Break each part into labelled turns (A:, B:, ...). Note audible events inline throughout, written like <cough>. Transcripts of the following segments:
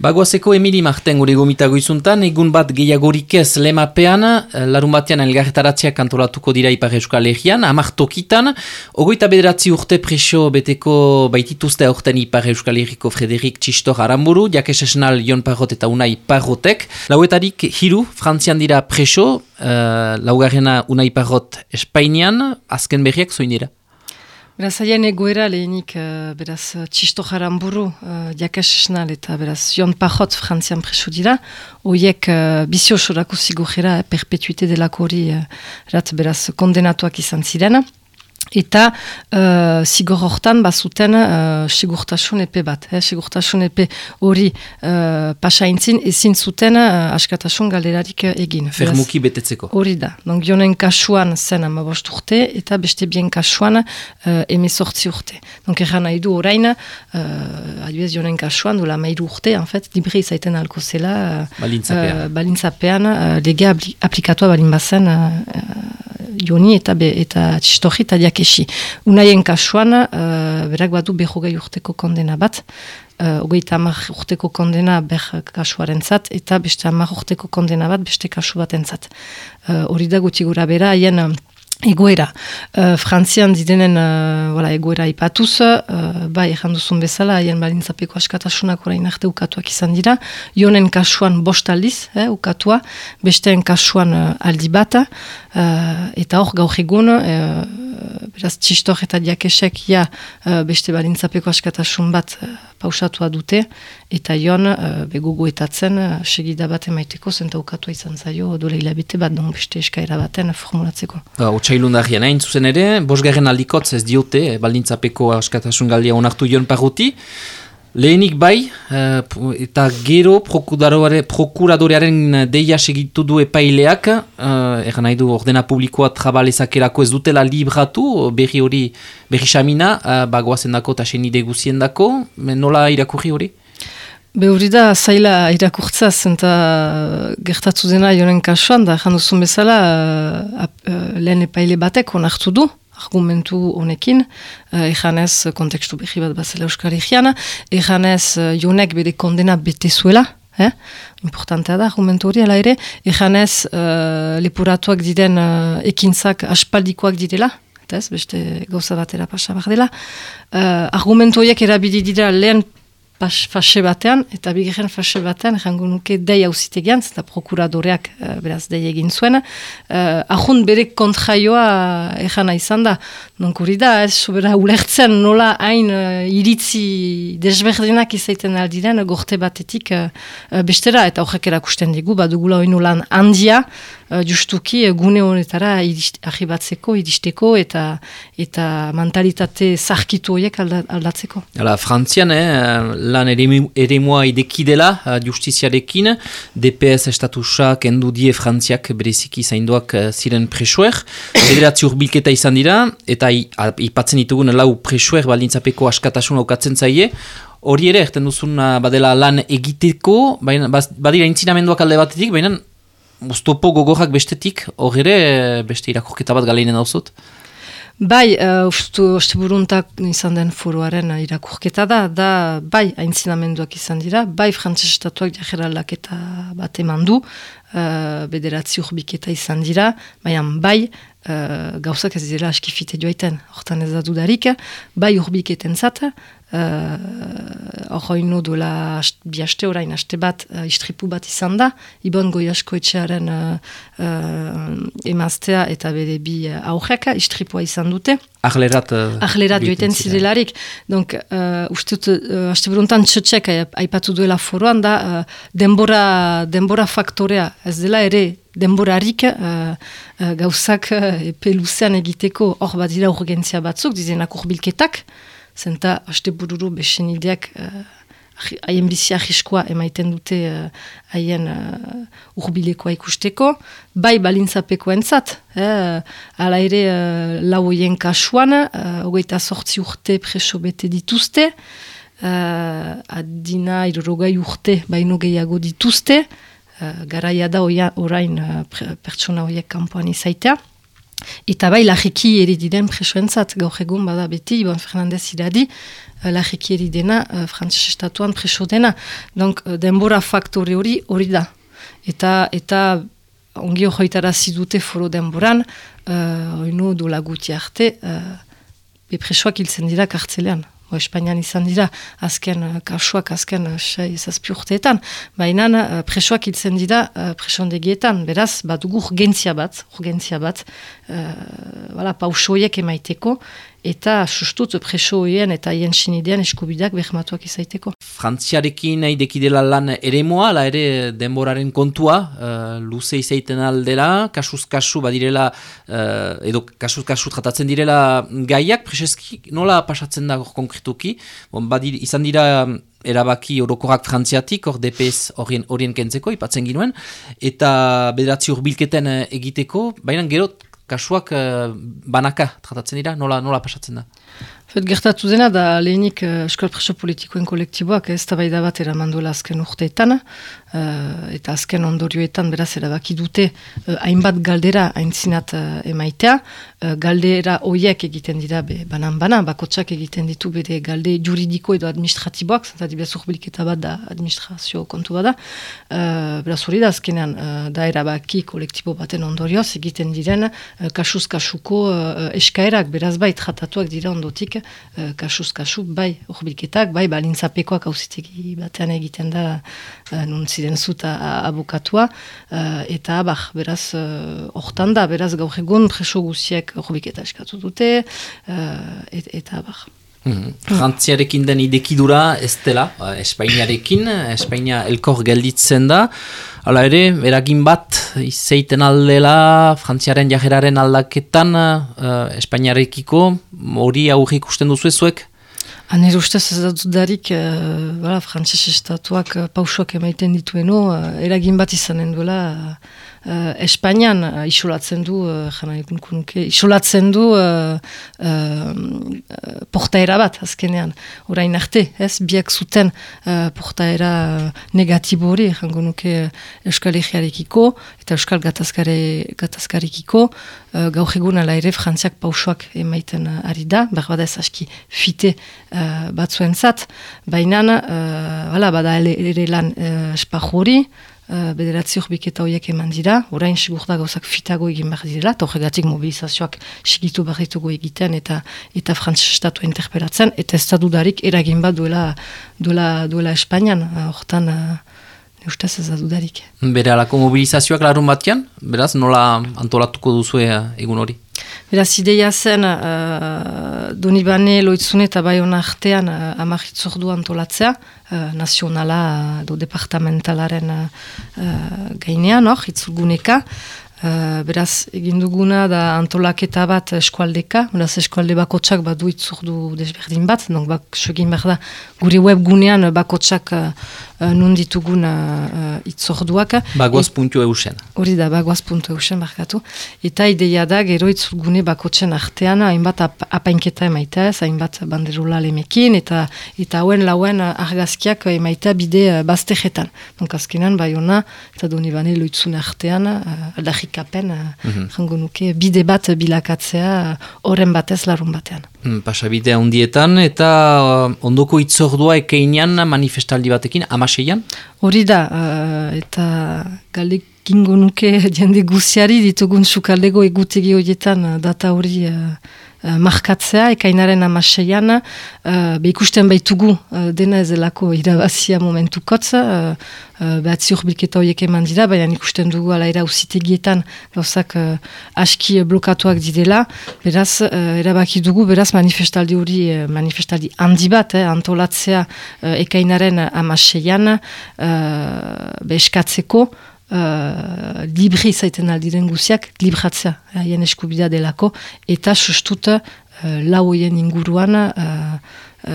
A: Bagoazeko Emili Marten gure gomitago izuntan, egun bat gehiagorik ez lemapean, eh, larun batean elgarretaratzeak kantolatuko dira Ipar Euskal Herrian, amak tokitan, ogoita bederatzi urte preso beteko baitituzte aurten Ipar Euskal Herriko Frederik Txistor Aramburu, jakes esnal Jon Parrot eta Unai Parrotek. Lauetarik hiru, frantzian dira preso, uh, laugarrena Unai Parrot Espainian, azken berriak zoin dira?
B: Beraz, haien egoera lehenik, uh, beraz, txisto jaran uh, eta beraz, Jon Pajot frantzian preso dira, oiek uh, bizio sorako zigujera, eh, perpetuite delako hori, uh, rat, beraz, kondenatuak izan ziren. Eta uh, zigor hortan bazuten uh, sigurtasun epe bat. Eh? Sigurtasun epe hori uh, pasaintzin ezin zuten uh, askatasun galerarik egin.
A: Fermuki betetzeko.
B: Hori da. Donc, jonen kasuan zen amabost urte eta beste bien kasuan uh, emezortzi urte. Donc, erran nahi du orain, uh, adibes jonen kasuan, dola mairu urte, en fait, libre izaiten alko zela.
A: Uh, balintzapean.
B: Uh, balintzapean, uh, lege aplikatua balin bazen uh, joni eta be, eta txistoji eta diakesi. Unaien kasuan, uh, berak badu behogei urteko kondena bat, uh, ogeita amak urteko kondena ber kasuaren zat, eta beste amak urteko kondena bat beste kasu bat entzat. Uh, hori da guti gura bera, haien egoera. Uh, Frantzian didenen uh, voilà, egoera ipatuz, uh, bai, duzun bezala, haien balintzapeko askatasunak orain arte ukatuak izan dira, jonen kasuan bost aldiz, eh, ukatua, besteen kasuan uh, aldi bat, eta hor gaur egun, uh, beraz, txistor eta diakesek, ja, uh, beste balintzapeko askatasun bat pausatua dute, eta jon, uh, beguguetatzen, uh, segida bat emaiteko, zenta ukatua izan zaio, dole hilabete bat, don beste eskaira baten formulatzeko.
A: Ba, Otsailun dahian, hain zuzen ere, bosgarren aldikotz ez diote, eh, baldintzapeko askatasun galdia onartu jon paguti, Lehenik bai, uh, eta gero prokuradorearen deia segitu du epaileak, egan nahi du ordena publikoa trabalezakerako ez dutela libratu, berri hori, berri xamina, bagoazen dako eta senide guzien dako, nola irakurri hori?
B: Be hori da, zaila irakurtza zenta gertatu dena joren kasuan, da janduzun bezala lehen epaile batek onartu du, argumentu honekin, uh, ejanez kontekstu behi bat bazela Euskal Herriana, ejanez uh, jonek bere kondena bete zuela, eh? importantea da argumentu hori, ala ere, ejanez uh, lepuratuak diren uh, ekintzak aspaldikoak direla, ez, beste gauza batera pasa dela. Uh, argumentu horiek erabili dira lehen fase batean, eta bigarren fase batean, jango nuke dei hausitegian, eta prokuradoreak uh, beraz dei egin zuen, uh, ahun bere kontraioa ejana izan da. Nonkuri da, ez sobera ulertzen nola hain uh, iritzi desberdinak izaiten aldiren gorte batetik uh, bestera, eta horrek erakusten digu, badugula hori nolan handia, uh, justuki gune honetara ahibatzeko, iristeko, eta eta mentalitate zarkitu horiek aldatzeko.
A: Hala, frantzian, eh, lan ere moa idekidela uh, justiziarekin, DPS estatusak endu die frantziak bereziki zainduak uh, ziren presoer, <coughs> federatzi urbilketa izan dira, eta ipatzen ditugun lau presoer balintzapeko askatasun aukatzen zaie, hori ere, erten duzun uh, badela lan egiteko, baina, badira intzinamenduak alde batetik, baina Uztopo gogorak bestetik, hor ere beste irakorketa bat galeinen dauzut?
B: Bai, uh, ustu, uste buruntak izan den foruaren irakurketa da, da bai aintzinamenduak izan dira, bai frantzes estatuak jajeralak eta bat eman du, uh, bederatzi urbiketa izan dira, baina bai uh, gauzak ez dira askifite joaiten, hortan ez da dudarik, bai urbiketen zata, uh, duela bi haste orain haste bat uh, istripu bat izan da, Ibon Goiasko etxearen uh, uh, emaztea eta bere bi uh, aurreka istripua izan dute.
A: Ahlerat, uh,
B: Ahlerat joiten zidelarik. Donc, uh, ustut, uh, haste beruntan txotxek aipatu duela foroan da, uh, denbora, denbora faktorea, ez dela ere denborarik uh, uh, gauzak uh, peluzean egiteko hor bat dira urgentzia batzuk, dizenak urbilketak, zenta haste bururu besen ideak uh, haien bizi ahiskoa emaiten dute uh, haien uh, urbilekoa ikusteko, bai balintzapeko entzat, eh, ala ere uh, lau oien kasuan, uh, sortzi urte preso bete dituzte, uh, adina irrogai urte baino gehiago dituzte, uh, garaia da orain uh, pertsona horiek kampuan izaitea, Eta bai, lagiki eridiren presoentzat, gaur egun bada beti, Ibon Fernandez iradi, lagiki eridena, uh, frantzese estatuan preso dena. Donk, denbora faktore hori hori da. Eta, eta ongi hojoitara zidute foro denboran, uh, oinu du laguti arte, uh, bepresoak hiltzen dira kartzelean. O, Espainian izan dira, azken uh, kasuak, azken uh, sei zazpi urteetan. Baina uh, presoak hiltzen dira presondegietan. Beraz, bat urgentzia bat, urgentzia bat, uh, pausoiek emaiteko, eta sustut preso hoien eta hien sinidean eskubidak behematuak izaiteko.
A: Frantziarekin nahi dekidela lan ere moa, la ere denboraren kontua, uh, luze izaiten aldera, kasuz-kasu badirela, uh, edo kasuz-kasu tratatzen direla gaiak, preseski nola pasatzen da konkretuki, bon, badir, izan dira erabaki orokorak frantziatik, hor DPS horien, kentzeko, ipatzen ginuen, eta bederatzi urbilketen egiteko, baina gero kasuak uh, banaka tratatzen dira, nola, nola pasatzen da?
B: Fet, gertatu dena da lehenik uh, eskol preso politikoen kolektiboak ez da bat eraman duela azken urteetan, uh, eta azken ondorioetan beraz erabaki dute uh, hainbat galdera haintzinat uh, emaitea, uh, galdera hoiek egiten dira be, banan-banan, bakotsak egiten ditu bere galde juridiko edo administratiboak, zenta dibia zurbiliketa bat da administrazio kontu bada, uh, beraz hori da azkenean uh, da erabaki kolektibo baten ondorioz egiten diren uh, kasuz-kasuko uh, eskaerak, beraz bai tratatuak dira ondotik, uh, kasuz kasu, bai urbilketak, bai balintzapekoak hauzitegi batean egiten da uh, nun ziren zuta abukatua, uh, eta abar, beraz, hortan da, beraz gaur egun preso guziek urbilketa eskatu dute, et, eta abar.
A: Mm Frantziarekin den idekidura ez dela, Espainiarekin, Espainia elkor gelditzen da, Hala ere, eragin bat, izeiten aldela, frantziaren jajeraren aldaketan, uh, Espainiarekiko, hori aurri ikusten duzu ezuek?
B: Haner ustez ez dut darik, uh, estatuak uh, pausoak emaiten ditueno, uh, eragin bat izanen duela, uh, Espainian isolatzen du, jana nuke, isolatzen du uh, uh, portaera bat, azkenean, orain arte, ez, biak zuten uh, portaera negatibo hori, jango nuke Euskal Egearekiko, eta Euskal Gatazkarekiko, uh, gaur egun ala ere frantziak pausoak emaiten ari da, berbada ez aski fite uh, batzuen zat, baina, uh, bada ere lan uh, hori, uh, bederatzi horbiketa horiek eman dira, orain sigurta gauzak fitago egin behar dira, eta horregatik mobilizazioak sigitu behar ditugu egiten eta eta frantzese estatu interpelatzen, eta ez da dudarik eragin bat duela, duela, duela Espainian, hortan uh, Eustaz ez da dudarik.
A: Bere alako mobilizazioak larun batean, beraz nola antolatuko duzu egun hori?
B: Beraz, ideia zen, uh, Donibane loitzune eta bai artean uh, amahitzordu antolatzea, uh, nazionala do departamentalaren uh, gainean, hor, itzulguneka. Uh, beraz, egin duguna da antolaketa bat eskualdeka, beraz eskualde bakotsak bat du itzurdu desberdin bat, donc bak, segin behar da, gure webgunean bakotsak uh, nun ditugun uh, itzorduak.
A: Bagoaz puntu eusen.
B: Hori da, bagoaz puntu eusen, barkatu. Eta ideia da, gero itzulgune bakotsen artean, hainbat ap apainketa emaita ez, hainbat banderula lemekin, eta eta hauen lauen argazkiak emaita bide uh, baztegetan. Donc azkenan, bai ona, eta doni bane loitzune artean, uh, aldarrikapen mm -hmm. nuke bide bat bilakatzea horren batez larun batean.
A: Mm, pasabidea hundietan eta uh, ondoko itzordua ekeinan manifestaldi batekin, amaseian?
B: Hori da, uh, eta galdik gingo nuke <laughs> jende guziari ditugun sukaldego egutegi horietan data hori uh, uh, markatzea, ekainaren amaseian, uh, be ikusten baitugu uh, dena ezelako irabazia momentu kotza, uh, uh, behatzi urbilketa horiek eman dira, baina ikusten dugu ala era usitegietan gauzak uh, aski blokatuak didela, beraz, uh, erabaki dugu, beraz manifestaldi hori, uh, manifestaldi handi bat, eh, antolatzea uh, ekainaren amaseian, uh, be eskatzeko, uh, libri zaiten aldiren guziak, libratzea, haien eskubida delako, eta sustut uh, lau hoien inguruan, uh,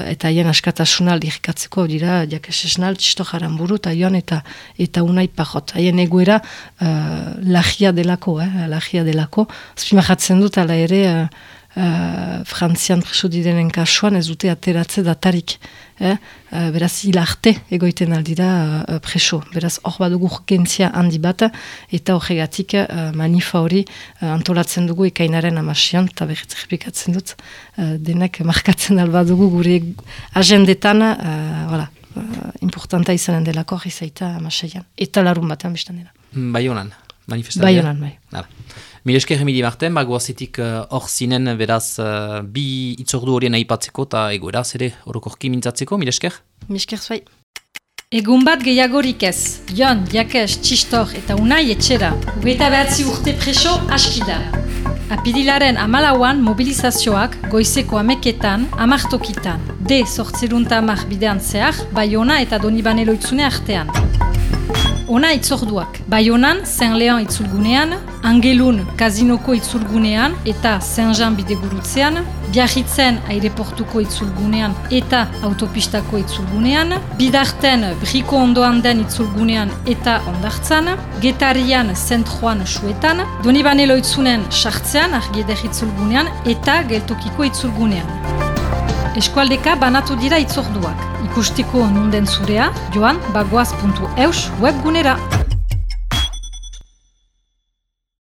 B: eta haien askatasuna aldirikatzeko, dira, jakesesnal, txisto jaran buru, eta joan, eta, eta unai pajot. Haien egoera uh, lagia delako, eh, lagia delako. Zpimahatzen dut, ala ere, uh,
C: uh, frantzian preso direnen kasuan ez dute ateratze datarik. Eh? Uh, beraz, hilarte egoiten aldira uh, preso. Beraz, hor badugu gentzia handi bat, eta horregatik uh, manifa hori uh, antolatzen dugu ekainaren amasion, eta behitz errepikatzen dut, uh, denek markatzen albadugu gure agendetan, uh, uh, importanta izanen delako, izaita amaseian. Eta larun batean bestan dela.
A: Bai honan, manifestazioa.
C: Bai honan, bai.
A: Mil esker emili marten, bagoazetik uh, hor uh, zinen beraz uh, bi itzordu horien aipatzeko eta egoeraz ere horokorki mintzatzeko, mil esker?
C: Mil esker zuai.
B: Egun bat gehiagorik ez, Jon, Jakes, Txistor eta Unai etxera. Ugeita behatzi urte preso askida. Apidilaren amalauan mobilizazioak goizeko ameketan, amartokitan. D. Zortzerunta amak bidean zehar, Bayona eta Donibane loitzune artean. Ona itzorduak. Baionan, Saint Leon itzulgunean, Angelun Kazinoko itzulgunean eta Saint-Jean bidegurutzean, Biarritzen aireportuko itzulgunean eta autopistako itzulgunean, Bidarten Briko ondoan den itzulgunean eta ondartzan, Getarian Zentroan suetan, Donibane itzunen sartzean argieder itzulgunean eta Geltokiko itzulgunean. Eskualdeka banatu dira itzorduak ikustiko nunden zurea, joan bagoaz.eus webgunera.